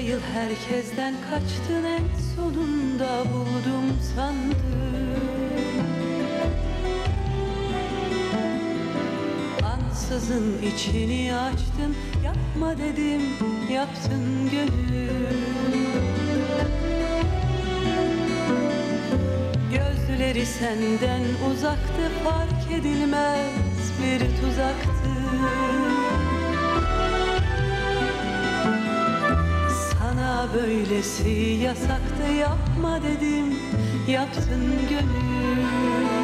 yıl herkesten kaçtın en sonunda buldum sandım Ansızın içini açtın yapma dedim yaptın gönül Gözleri senden uzaktı fark edilmez bir tuzaktı böylesi yasaktı yapma dedim. Yaptın gönül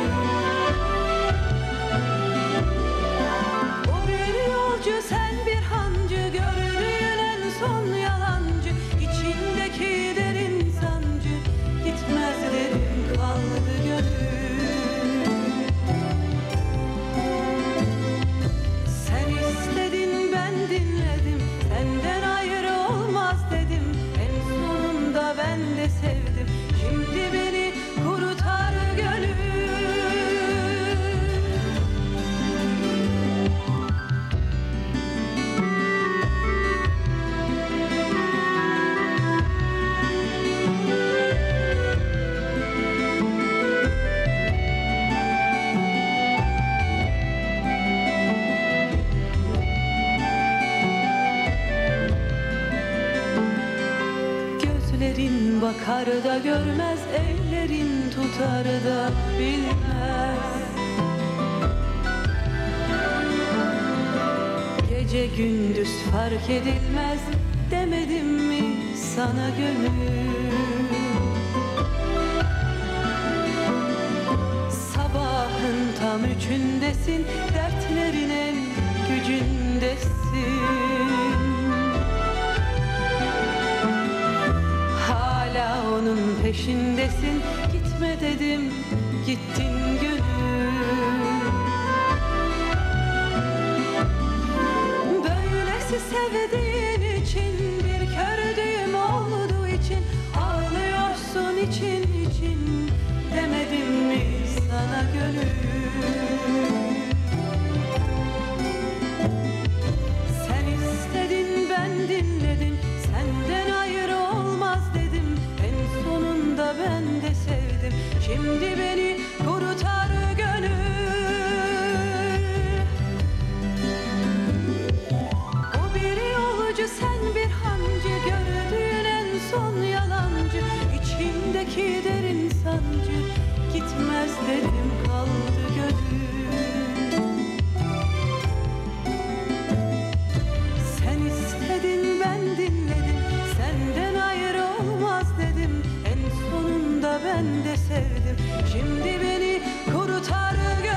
Gözlerin bakar da görmez Ellerin tutar da bilmez. Gece gündüz fark edilmez Demedim mi sana gönül? Sabahın tam üçündesin Dertlerin en gücündesin peşindesin Gitme dedim gittin gönül. Böylesi sevdiğin için Bir kördüğüm olduğu için Ağlıyorsun için için Demedim mi sana gönül Şimdi beni ben de sevdim. Şimdi beni kurutar gönül